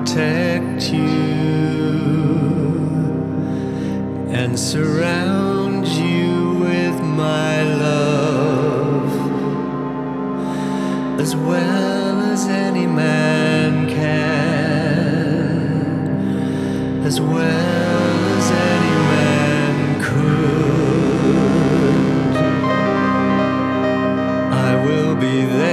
protect you and surround you with my love as well as any man can, as well as any man could. I will be there.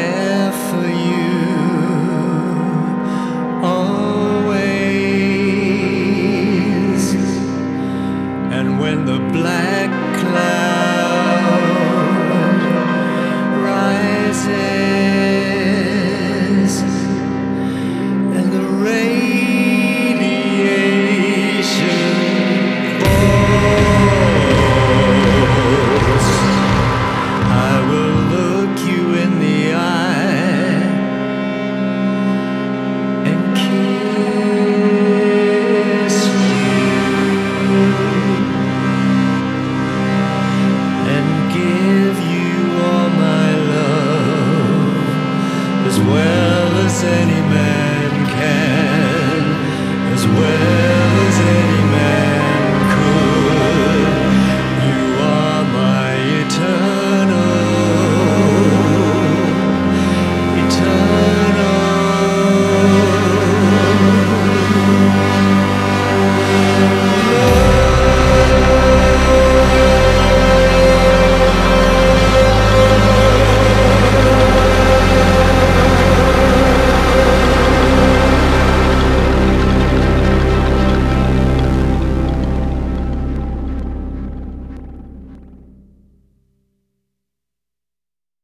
And the black